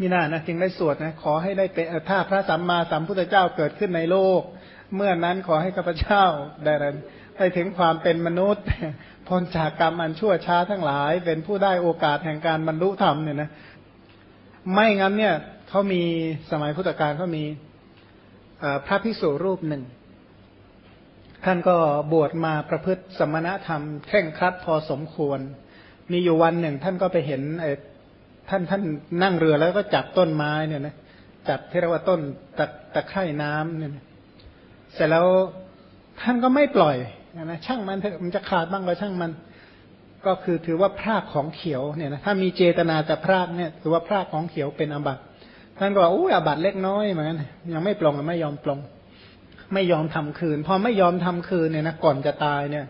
มีหน้านะจึงได้สวดนะขอให้ได้เป็นถ้าพระสัมมาสัมพุทธเจ้าเกิดขึ้นในโลก เมื่อนั้นขอให้ข้าพเจ้าได้ไปถึงความเป็นมนุษย์พ้นจากกรรมอันชั่วช้าทั้งหลาย เป็นผู้ได้โอกาสแห่งการบรรลุธรรมเนี่ยนะไม่งั้นเนี่ยเขามีสมัยพุทธกาลเขามีพระภิกษุรูปหนึ่ง ท่านก็บวชมาประพฤติสมณธรรม แข่งครัดพอสมควร มีอยู่วันหนึ่ง ท่านก็ไปเห็น ท่านท่านนั่งเรือแล้วก็จับต้นไม้เนี่ยนะจับที่เรียกว่าต้นตะตะไคร่น้ำเนี่ยเสร็จแล้วท่านก็ไม่ปล่อยนะช่างมันเถอะมันจะขาดบ้างก็ช่างมัน ก็คือถือว่าพรากของเขียวเนี่ยนะถ้ามีเจตนาจะพรากเนี่ยถือว่าพรากของเขียวเป็นอบัตท่านก็บอกอู้อบัตเล็กน้อยเหมือนกันยังไม่ปลงไม่ยอมปลง ไม่ยอมทำคืนพอไม่ยอมทำคืนเนี่ยนะก่อนจะตายเนี่ย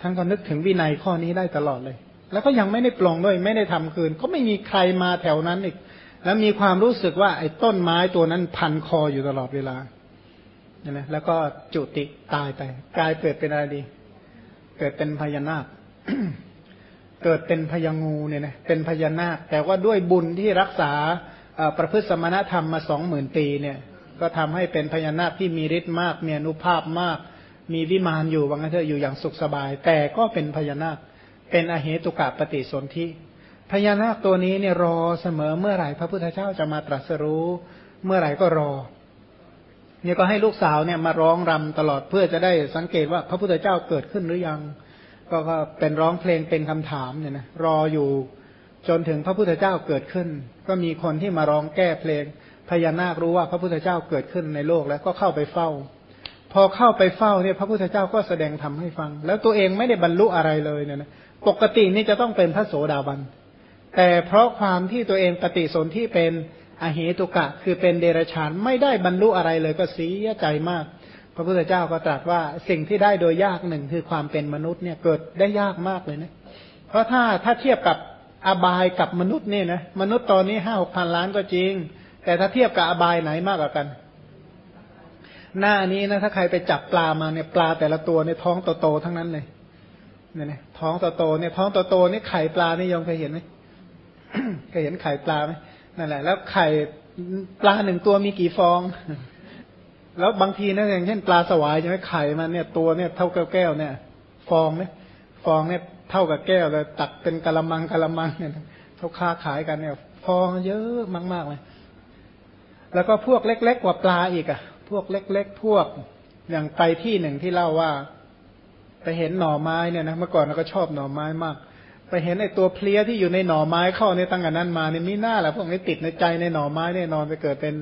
ท่านก็นึกถึงวินัยข้อนี้ได้ตลอดเลย แล้วก็ยังไม่ได้ปลงด้วยไม่ได้ทำคืน ก็ไม่มีใครมาแถวนั้นอีก แล้วมีความรู้สึกว่าไอ้ต้นไม้ตัวนั้นพันคออยู่ตลอดเวลานะแล้วก็จุติตายไป กลายเกิดเป็นอะไรดี เกิดเป็นพญานาคเกิดเป็นพญางูเนี่ยนะเป็นพญานาค แต่ว่าด้วยบุญที่รักษาประพฤติสมณธรรมมาสองหมื่นปีเนี่ย ก็ทำให้เป็นพญานาคที่มีฤทธิ์มาก มีอนุภาพมาก มีวิมานอยู่ว่างั้นเถอะอยู่อย่างสุขสบาย แต่ก็เป็นพญานาค เป็นอเหตุกะปฏิสนธิพญานาคตัวนี้เนี่ยรอเสมอเมื่อไหร่พระพุทธเจ้าจะมาตรัสรู้ เมื่อไหร่ก็รอเนี่ยก็ให้ลูกสาวเนี่ยมาร้องรำตลอดเพื่อจะได้สังเกตว่าพระพุทธเจ้าเกิดขึ้นหรือยัง ก็เป็นร้องเพลงเป็นคำถามเนี่ยนะรออยู่จนถึงพระพุทธเจ้าเกิดขึ้น ก็มีคนที่มาร้องแก้เพลงพญานาครู้ว่าพระพุทธเจ้าเกิดขึ้นในโลกแล้วก็เข้าไปเฝ้า อเข้าไปเฝ้าเนี่ยพระพุทธเจ้าก็แสดงทำให้ฟัง แล้วตัวเองไม่ได้บรรลุอะไรเลยเนี่ยนะปกตินี่จะต้องเป็นพระโสดาบัน แต่เพราะความที่ตัวเองปฏิสนธิเป็นอเหตุกะ คือเป็นเดรัจฉานไม่ได้บรรลุอะไรเลยก็เสียใจมาก พระพุทธเจ้าก็ตรัสว่าสิ่งที่ได้โดยยากหนึ่งคือความเป็นมนุษย์เนี่ยเกิดได้ยากมากเลยนะเพราะถ้าถ้าเทียบกับอบายกับมนุษย์เนี่ยนะมนุษย์ตอนนี้ห้าหกพันล้านก็จริง แต่ถ้าเทียบกับอบายไหนมากกว่ากัน หน้านี้นะถ้าใครไปจับปลามาเนี่ยปลาแต่ละตัวเนี่ยท้องโตๆทั้งนั้นเลยเนี่ยนะท้องโตๆเนี่ยท้องโตๆนี่ไข่ปลานี่ยองเคยเห็นไหมเคยเห็นไข่ปลาไหมนั่นแหละ แล้วไข่ปลาหนึ่งตัวมีกี่ฟอง แล้วบางทีนะอย่างเช่นปลาสวายใช่ไหมไข่มันเนี่ยตัวเนี่ยเท่ากับแก้วเนี่ย ฟองเนี่ยฟองเนี่ยเท่ากับแก้วเลยตักเป็นกะละมังกะละมังเนี่ยเขาค้าขายกันเนี่ย ฟองเยอะมากๆเลยแล้วก็พวกเล็ก ๆ กว่าปลาอีกอะ พวกเล็ก ๆ พวกอย่างไปที่หนึ่งที่เล่าว่า ไปเห็นหน่อไม้เนี่ยนะเมื่อก่อนเราก็ชอบหน่อไม้มาก ไปเห็นไอ้ตัวเพลี้ยที่อยู่ในหน่อไม้เข้าในตั้งแต่นั้นมาเนี่ยมีหน้าแหละพวกนี้ติดในใจในหน่อไม้แน่นอนไปเกิดเป็น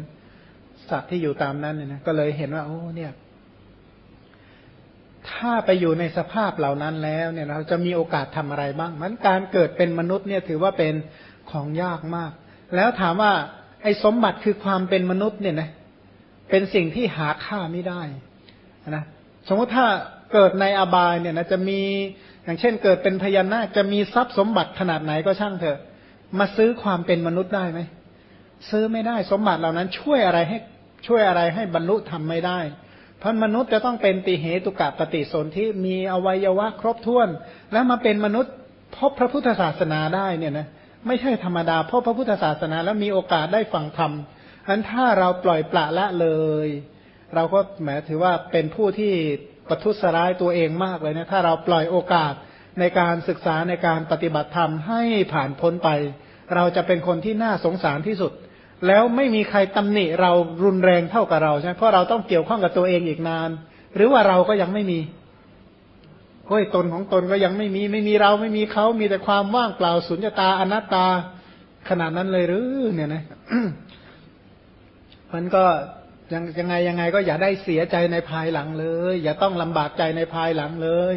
สัตว์ที่อยู่ตามนั้นเนี่ยนะก็เลยเห็นว่าโอ้เนี่ย ถ้าไปอยู่ในสภาพเหล่านั้นแล้วเนี่ยเราจะมีโอกาสทำอะไรบ้างมันการเกิดเป็นมนุษย์เนี่ยถือว่าเป็นของยากมาก แล้วถามว่าไอ้สมบัติคือความเป็นมนุษย์เนี่ยนะ เป็นสิ่งที่หาค่าไม่ได้นะสมมติถ้าเกิดในอบายเนี่ยนะจะมีอย่างเช่นเกิดเป็นพญานาคจะมีทรัพย์สมบัติขนาดไหนก็ช่างเถอะ มาซื้อความเป็นมนุษย์ได้ไหมซื้อไม่ได้สมบัติเหล่านั้นช่วยอะไรให้ช่วยอะไรให้บรรลุทำไม่ได้ เพราะมนุษย์จะต้องเป็นติเหตุกะปฏิสนธิมีอวัยวะครบถ้วน แล้วมาเป็นมนุษย์พบพระพุทธศาสนาได้เนี่ยนะไม่ใช่ธรรมดาพบพระพุทธศาสนา แล้วมีโอกาสได้ฟังธรรม อันถ้าเราปล่อยปละละเลย เราก็แหมถือว่าเป็นผู้ที่ประทุษร้ายตัวเองมากเลยนะถ้าเราปล่อยโอกาสในการศึกษาในการปฏิบัติธรรมให้ผ่านพ้นไป เราจะเป็นคนที่น่าสงสารที่สุด แล้วไม่มีใครตำหนิเรารุนแรงเท่ากับเราใช่ไหมเพราะเราต้องเกี่ยวข้องกับตัวเองอีกนาน หรือว่าเราก็ยังไม่มีเฮ้ยตนของตนก็ยังไม่มีไม่มีเราไม่มีเขามีแต่ความว่างเปล่าสุญญตาอนัตตาขนาดนั้นเลยหรือเนี่ยนะ มันก็ยังยังไงยังไงก็อย่าได้เสียใจในภายหลังเลย อย่าต้องลำบากใจในภายหลังเลย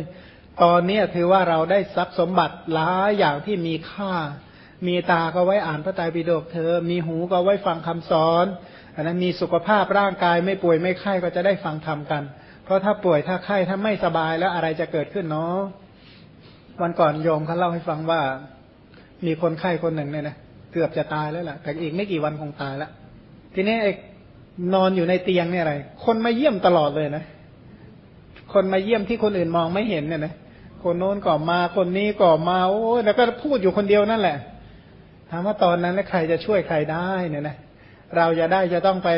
ตอนนี้ถือว่าเราได้ทรัพย์สมบัติหลายอย่างที่มีค่า มีตาก็ไว้อ่านพระไตรปิฎกเธอ มีหูก็ไว้ฟังคำสอนอันนั้นมีสุขภาพร่างกายไม่ป่วยไม่ไข้ก็จะได้ฟังธรรมกัน เพราะถ้าป่วยถ้าไข้ถ้าไม่สบายแล้วอะไรจะเกิดขึ้นเนาะวันก่อนโยมเขาเล่าให้ฟังว่า มีคนไข้คนหนึ่งเนี่ยนะเกือบจะตายแล้วแหละแต่อีกไม่กี่วันคงตายแล้ว ทีนี้ไนอนอยู่ในเตียงเนี่ยอะไร คนมาเยี่ยมตลอดเลยนะ คนมาเยี่ยมที่คนอื่นมองไม่เห็นเนี่ยนะ คนโน้นก็มาคนนี้ก็มาโอ้แล้วก็พูดอยู่คนเดียวนั่นแหละถามว่าตอนนั้นแล้วใครจะช่วยใครได้เนี่ยนะเราจะได้จะต้องไป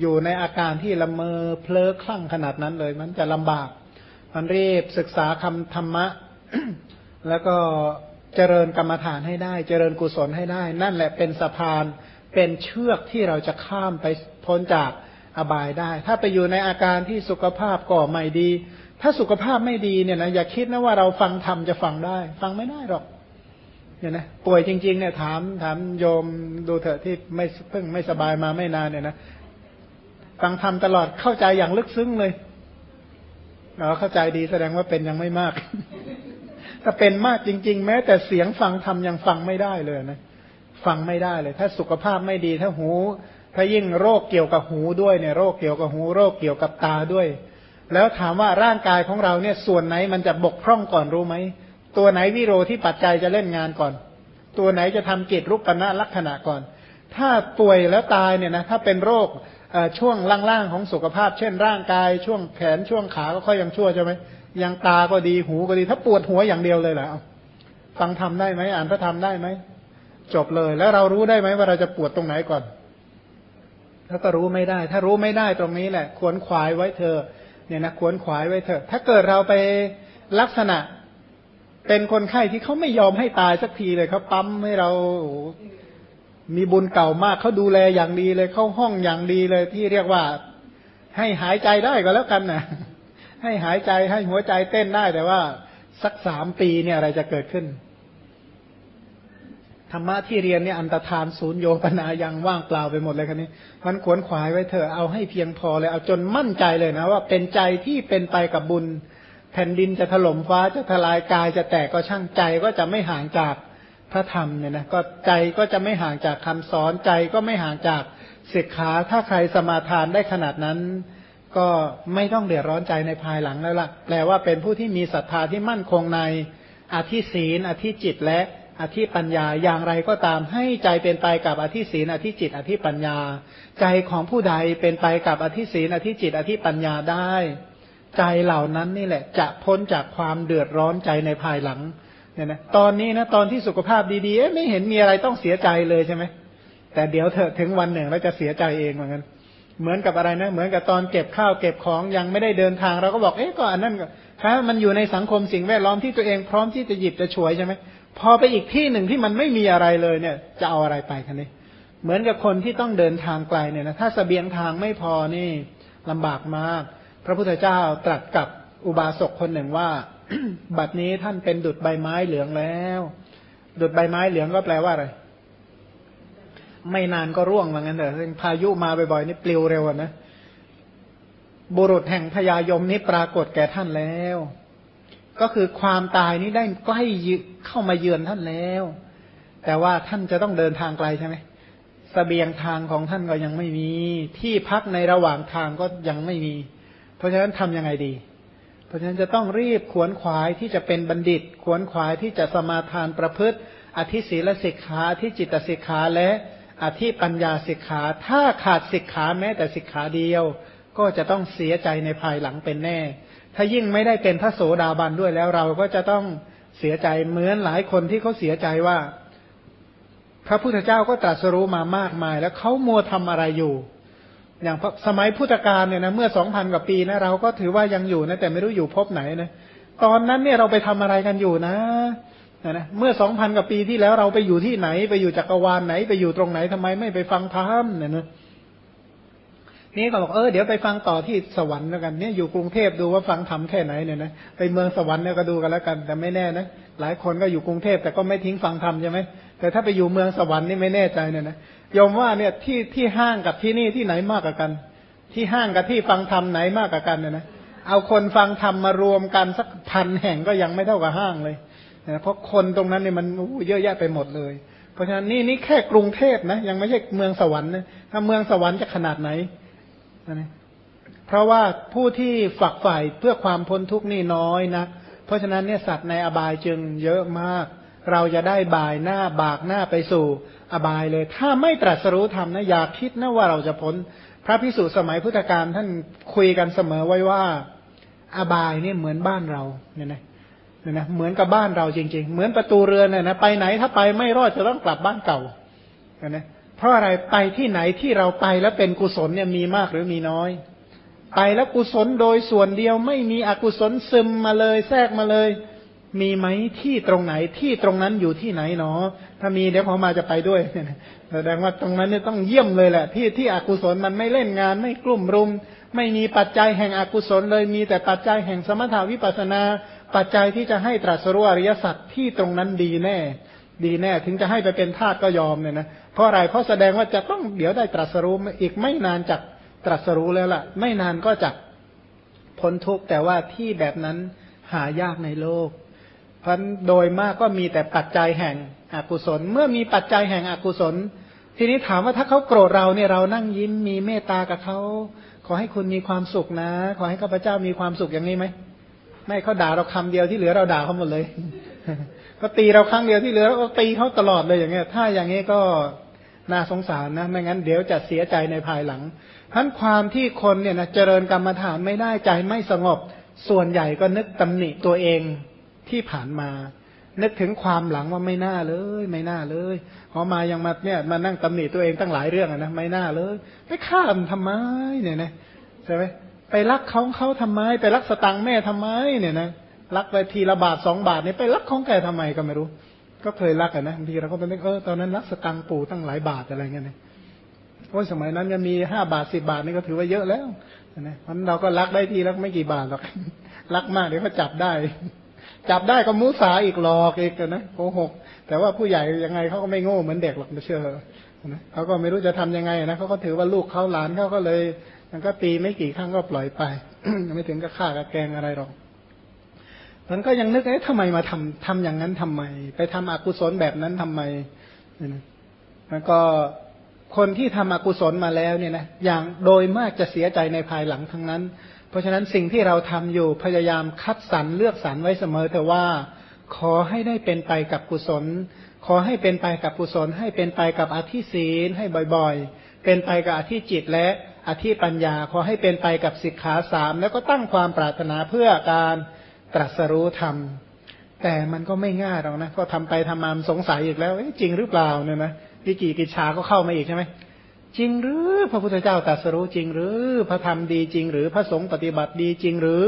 อยู่ในอาการที่ละเมอเพลอคลั่งขนาดนั้นเลย มันจะลำบาก มันรีบศึกษาคำธรรมะ แล้วก็เจริญกรรมฐานให้ได้ เจริญกุศลให้ได้ นั่นแหละเป็นสะพาน เป็นเชือกที่เราจะข้ามไปพ้นจากอบายได้ ถ้าไปอยู่ในอาการที่สุขภาพก่อไม่ดี ถ้าสุขภาพไม่ดีเนี่ยนะอย่าคิดนะว่าเราฟังธรรมจะฟังได้ ฟังไม่ได้หรอกเนี่ยนะป่วยจริงๆเนี่ยถามถามโยมดูเถอะที่ไม่เพิ่งไม่สบายมาไม่นานเนี่ยนะฟังธรรมตลอดเข้าใจอย่างลึกซึ้งเลยเราเข้าใจดีแสดงว่าเป็นยังไม่มาก ถ้าเป็นมากจริง ๆ แม้แต่เสียงฟังธรรมยังฟังไม่ได้เลยนะ ฟังไม่ได้เลย ถ้าสุขภาพไม่ดีถ้าหู ถ้ายิ่งโรคเกี่ยวกับหูด้วยเนี่ยโรคเกี่ยวกับหูโรคเกี่ยวกับตาด้วย แล้วถามว่าร่างกายของเราเนี่ยส่วนไหนมันจะบกพร่องก่อนรู้ไหมตัวไหนวิโรที่ปัจจัยจะเล่นงานก่อน ตัวไหนจะทำกิจรูปปณะลักษณะก่อน ถ้าป่วยแล้วตายเนี่ยนะถ้าเป็นโรคช่วงล่างๆของสุขภาพ เช่น ร่างกายช่วงแขนช่วงขาก็ค่อยยังชั่วใช่ไหมยังตาก็ดีหูก็ดี ถ้าปวดหัวอย่างเดียวเลยเหรอฟังทำได้ไหมอ่านพระธรรมได้ไหม จบเลย แล้วเรารู้ได้ไหมว่าเราจะปวดตรงไหนก่อน ถ้าก็รู้ไม่ได้ ถ้ารู้ไม่ได้ตรงนี้แหละควรขวายไว้เธอ เนี่ยนะควรขวายไว้เถอะ ถ้าเกิดเราไปลักษณะเป็นคนไข้ที่เขาไม่ยอมให้ตายสักทีเลยเขาปั๊มให้เรามีบุญเก่ามากเขาดูแลอย่างดีเลยเข้าห้องอย่างดีเลยที่เรียกว่า ให้หายใจได้ก็แล้วกันนะให้หายใจให้หัวใจเต้นได้แต่ว่าสักสามปีเนี่ยอะไรจะเกิดขึ้น ธรรมะที่เรียนเนี่ยอันตรธานศูนย์โยปนายังว่างเปล่าไปหมดเลยคันนี้ มันขวนขวายไว้เถอะเอาให้เพียงพอเลยเอาจนมั่นใจเลยนะ ว่าเป็นใจที่เป็นไปกับบุญ แผ่นดินจะถล่มฟ้าจะทลายกายจะแตกก็ช่างใจก็จะไม่ห่างจากพระธรรมเนี่ยนะก็ใจก็จะไม่ห่างจากคำสอนใจก็ไม่ห่างจากศิกขาถ้าใครสมาทานได้ขนาดนั้น ก็ไม่ต้องเดือดร้อนใจในภายหลังแล้วล่ะแปลว่าเป็นผู้ที่มีศรัทธาที่มั่นคงในอธิศีลอธิจิตและ อธิปัญญาอย่างไรก็ตามให้ใจเป็นไปกับอธิศีลอธิจิต อธิปัญญา ใจของผู้ใดเป็นไปกับอธิศีลอธิจิต อธิปัญญาได้ ใจเหล่านั้นนี่แหละ จะพ้นจากความเดือดร้อนใจในภายหลังเนี่ยนะตอนนี้นะตอนที่สุขภาพดีๆไม่เห็นมีอะไรต้องเสียใจเลยใช่ไหมแต่เดี๋ยวเถอะถึงวันหนึ่งเราจะเสียใจเองเหมือนกันเหมือนกับอะไรนะ เหมือนกับตอนเก็บข้าวเก็บของยังไม่ได้เดินทางเราก็บอกเอ๊ะก็อันนั้นก็ถ้ามันอยู่ในสังคมสิ่งแวดล้อมที่ตัวเองพร้อมที่จะหยิบจะช่วยใช่ไหม พอไปอีกที่หนึ่งที่มันไม่มีอะไรเลยเนี่ย จะเอาอะไรไปคันนี้ เหมือนกับคนที่ต้องเดินทางไกลเนี่ยนะถ้าสเสบียงทางไม่พอนี่ลำบากมาก พระพุทธเจ้าตรัสกับอุบาสกคนหนึ่งว่า บัดนี้ท่านเป็นดุดใบไม้เหลืองแล้ว ดุดใบไม้เหลืองก็แปลว่าอะไร ไม่นานก็ร่วงเหมือนกันเถอะพายุมาบ่อยๆนี่ปลิวเร็วนะบุรุษแห่งพญายมนี้ปรากฏแก่ท่านแล้ว ก็คือความตายนี้ได้ใกล้เข้ามาเยือนท่านแล้ว แต่ว่าท่านจะต้องเดินทางไกลใช่ไหมสเสบียงทางของท่านก็ยังไม่มี ที่พักในระหว่างทางก็ยังไม่มี เพราะฉะนั้นทํำยังไงดี เพราะฉะนั้นจะต้องรีบขวนขวายที่จะเป็นบัณฑิต ขวนขวายที่จะสมาทานประพฤติ อธิศีลสิกขาอธิจิตสิกขาและอธิปัญญาสิกขา ถ้าขาดสิกขาแม้แต่สิกขาเดียว ก็จะต้องเสียใจในภายหลังเป็นแน่ ถ้ายิ่งไม่ได้เป็นพระโสดาบันด้วยแล้วเราก็จะต้องเสียใจเหมือนหลายคนที่เขาเสียใจว่า พระพุทธเจ้าก็ตรัสรู้มามากมาย แล้วเขามัวทำอะไรอยู่ อย่างสมัยพุทธกาลเนี่ยนะเมื่อสองพันกว่าปีนะเราก็ถือว่ายังอยู่นะแต่ไม่รู้อยู่พบไหนนะตอนนั้นเนี่ยเราไปทำอะไรกันอยู่นะนะเมื่อสองพันกว่าปีที่แล้วเราไปอยู่ที่ไหน ไปอยู่จักรวาลไหน ไปอยู่ตรงไหนทำไมไม่ไปฟังธรรมเนี่ยนะ นี่ก็บอกเออเดี๋ยวไปฟังต่อที่สวรรค์แล้วกันเนี่ยอยู่กรุงเทพดูว่าฟังธรรมแค่ไหนเนี่ยนะไปเมืองสวรรค์เนี่ยก็ดูกันแล้วกัน แต่ไม่แน่นะหลายคนก็อยู่กรุงเทพแต่ก็ไม่ทิ้งฟังธรรมใช่ไหมแต่ถ้าไปอยู่เมืองสวรรค์นี่ไม่แน่ใจเนี่ยนะยมว่าเนี่ยที่ที่ห้างกับที่นี่ที่ไหนมากกว่ากัน ที่ห้างกับที่ฟังธรรมไหนมากกว่ากันเนี่ยนะเอาคนฟังธรรมมารวมกันสักพันแห่งก็ยังไม่เท่ากับห้างเลยนะเพราะคนตรงนั้นเนี่ยมันเยอะแยะไปหมดเลย เพราะฉะนั้นนี่นี่แค่กรุงเทพนะยังไม่ใช่เมืองสวรรค์นะถ้าเมืองสวรรค์จะขนาดไหน นะเพราะว่าผู้ที่ฝักใฝ่เพื่อความพ้นทุกข์นี่น้อยนะ เพราะฉะนั้นเนี่ยสัตว์ในอบายจึงเยอะมาก เราจะได้บายหน้าบากหน้าไปสู่อบายเลย ถ้าไม่ตรัสรู้ธรรมนะอย่าคิดนะว่าเราจะพ้น พระพิสุสมัยพุทธกาลท่านคุยกันเสมอไว้ว่า อบายนี่เหมือนบ้านเราเนี่ยนะเนี่ยนะเหมือนกับบ้านเราจริง ๆ เหมือนประตูเรือนเนี่ยนะไปไหนถ้าไปไม่รอดจะต้องกลับบ้านเก่านะ เพราะอะไรไปที่ไหนที่เราไปแล้วเป็นกุศลเนี่ยมีมากหรือมีน้อย ไปแล้วกุศลโดยส่วนเดียวไม่มีอกุศลซึมมาเลยแทรกมาเลย มีไหมที่ตรงไหนที่ตรงนั้นอยู่ที่ไหนเนาะถ้ามีเดี๋ยวพอมาจะไปด้วยแสดงว่าตรงนั้นเนี่ยต้องเยี่ยมเลยแหละ ที่ที่อกุศลมันไม่เล่นงานไม่กลุ่มรุม ไม่มีปัจจัยแห่งอกุศลเลยมีแต่ปัจจัยแห่งสมถาวิปัสนา ปัจจัยที่จะให้ตรัสรู้อริยสัจที่ตรงนั้นดีแน่ ดีแน่ ถึงจะให้ไปเป็นทาสก็ยอมเนี่ยนะเพราะอะไรเพราะแสดงว่าจะต้องเดี๋ยวได้ตรัสรู้อีกไม่นานจากตรัสรู้แล้วล่ะ ไม่นานก็จะพ้นทุกข์แต่ว่าที่แบบนั้นหายากในโลก เพราะโดยมากก็มีแต่ปัจจัยแห่งอกุศล เมื่อมีปัจจัยแห่งอกุศล ทีนี้ถามว่าถ้าเขาโกรธเราเนี่ยเรานั่งยิ้มมีเมตตากับเขาขอให้คุณมีความสุขนะ ขอให้ข้าพเจ้ามีความสุขอย่างนี้ไหมไม่เขาด่าเราคำเดียวที่เหลือเราด่าเขาหมดเลย ก็ตีเราครั้งเดียวที่เหลือเราตีเขาตลอดเลยอย่างเงี้ย ถ้าอย่างนี้ก็น่าสงสารนะไม่งั้นเดี๋ยวจะเสียใจในภายหลังทั้นความที่คนเนี่ยนะเจริญกรรมฐานไม่ได้ใจไม่สงบ ส่วนใหญ่ก็นึกตำหนิตัวเองที่ผ่านมา นึกถึงความหลังว่าไม่น่าเลย ไม่น่าเลยพอมายังมาเนี่ยมานั่งตำหนิตัวเองตั้งหลายเรื่องนะไม่น่าเลยไปฆ่ามันทำไมเนี่ยนะใช่ไหมไปรักเขาเขาทำไม ไปรักสตังแม่ทำไมเนี่ยนะ รักไปทีละบาทสองบาทนี่ไปรักของแกทำไมก็ไม่รู้ ก็เคยรักอะนะบางทีเราก็ไปนึกเออตอนนั้นรักสตังปู่ตั้งหลายบาทอะไรเงี้ยนะโอ้ยสมัยนั้นยังมีห้าบาทสิบาทนี่ก็ถือว่าเยอะแล้วนะมันเราก็รักได้ทีรักไม่กี่บาทหรอกรักมากเดี๋ยวเขาจับได้ จับได้ก็มุสาอีกหลอกอีกนะโกหก แต่ว่าผู้ใหญ่ยังไงเขาก็ไม่โง่เหมือนเด็กหรอกไม่เชื่อนะเขาก็ไม่รู้จะทำยังไงนะเขาก็ถือว่าลูกเขาหลานเขาก็เลยมันก็ตีไม่กี่ครั้งก็ปล่อยไปไม่ถึงกับฆ่ากับแกงอะไรหรอก มันก็ยังนึกเอ๊ะทำไมมาทำทำอย่างนั้นทำไม ไปทำอกุศลแบบนั้นทำไมมันก็คนที่ทำอกุศลมาแล้วเนี่ยนะอย่างโดยมากจะเสียใจในภายหลังทั้งนั้น เพราะฉะนั้นสิ่งที่เราทำอยู่พยายามคัดสรรเลือกสรรไว้เสมอแต่ว่าขอให้ได้เป็นไปกับกุศล ขอให้เป็นไปกับกุศล ให้เป็นไปกับอธิศีลให้บ่อยๆ เป็นไปกับอธิจิตและอธิปัญญา ขอให้เป็นไปกับสิกขาสามแล้วก็ตั้งความปรารถนาเพื่อการ ตรัสรู้ธรรม แต่มันก็ไม่ง่ายหรอกนะก็ทำไปทำมาสงสัยอีกแล้วจริงหรือเปล่าเนี่ยนะวิจิกิจชาก็เข้ามาอีกใช่ไหมจริงหรือ พระพุทธเจ้าตรัสรู้จริงหรือพระธรรมดีจริง หรือพระสงฆ์ปฏิบัติดีจริงหรือ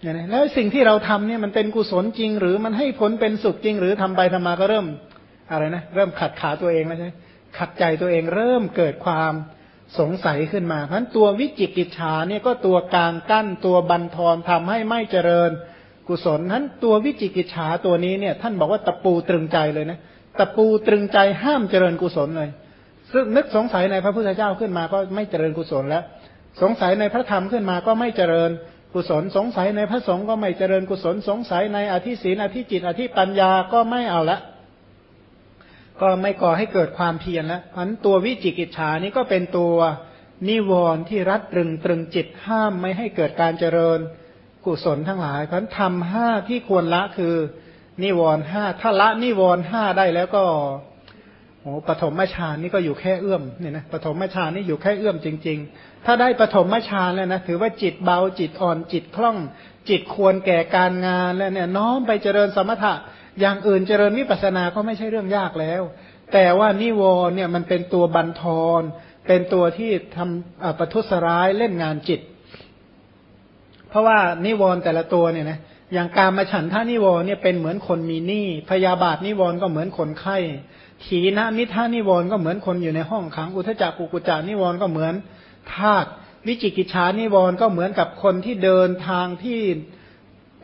เนี่ยนะแล้วสิ่งที่เราทำเนี่ยมันเป็นกุศลจริง หรือมันให้ผลเป็นสุขจริง หรือทำไปทำมาก็เริ่มอะไรนะเริ่มขัดขาตัวเองแล้วใช่ขัดใจตัวเองเริ่มเกิดความสงสัยขึ้นมาเพราะนั้นตัววิจิกิจชาเนี่ยก็ตัวกลางกั้นตัวบันทอนทำให้ไม่เจริญ กุศลนั้นตัววิจิกิจฉาตัวนี้เนี่ย ท่านบอกว่าตะปูตรึงใจเลยนะตะปูตรึงใจห้ามเจริญกุศลเลย ซึ่งนึกสงสัยในพระพุทธเจ้าขึ้นมาก็ไม่เจริญกุศลแล้ว สงสัยในพระธรรมขึ้นมาก็ไม่เจริญกุศล สงสัยในพระสงฆ์ก็ไม่เจริญกุศล สงสัยในอธิศีนอธิจิตอธิปัญญาก็ไม่เอาละ ก็ไม่ก่อให้เกิดความเพียรแล้วพันตัววิจิกิจฉานี้ก็เป็นตัวนิวรณ์ที่รัดตรึงตรึงจิตห้ามไม่ให้เกิดการเจริญ กุศลทั้งหลายเพราะทำห้าที่ควรละคือ นิวรห้าถ้าละนิวรห้าได้แล้วก็โอ้ปฐมฌานนี่ก็อยู่แค่เอื้อมเนี่ยนะปฐมฌานนี่อยู่แค่เอื้อมจริง ๆ ถ้าได้ปฐมฌานแล้วนะถือว่าจิตเบาจิตอ่อนจิตคล่อง จิตควรแก่การงานแล้วเนี่ยน้อมไปเจริญสมถะ อย่างอื่นเจริญวิปัสสนาก็ไม่ใช่เรื่องยากแล้ว แต่ว่านิวรเนี่ยมันเป็นตัวบันทอนเป็นตัวที่ทำปัทุสร้ายเล่นงานจิต เพราะว่านิวรณ์แต่ละตัวเนี่ยนะอย่างการมาฉันท่านิวรณ์เนี่ยเป็นเหมือนคนมีหนี้พยาบาทนิวรณ์ก็เหมือนคนไข้ถีนมิท่านิวรณ์ก็เหมือนคนอยู่ในห้องขังอุทจักกุกุจานิวรณ์ก็เหมือนทาตวิจิกิจชานิวรณ์ก็เหมือนกับคนที่เดินทางที่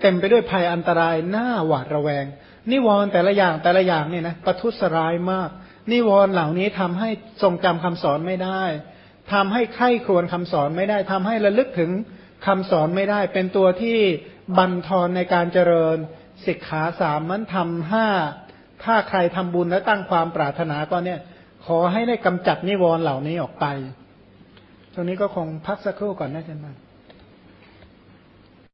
เต็มไปด้วยภัยอันตรายหน้าหวาดระแวง นิวรณ์แต่ละอย่างแต่ละอย่างเนี่ยนะประทุษร้ายมาก นิวรณ์เหล่านี้ทำให้ทรงจำคำสอนไม่ได้ทำให้ไข้ครวนคำสอนไม่ได้ทำให้ระลึกถึง คำสอนไม่ได้เป็นตัวที่บันทอนในการเจริญศิกขาสามมันทำห้าถ้าใครทำบุญและตั้งความปรารถนาก็เนี่ยขอให้ได้กำจัดนิวรณ์เหล่านี้ออกไป ตรงนี้ก็คงพักสักครู่ก่อนนะอาจารย์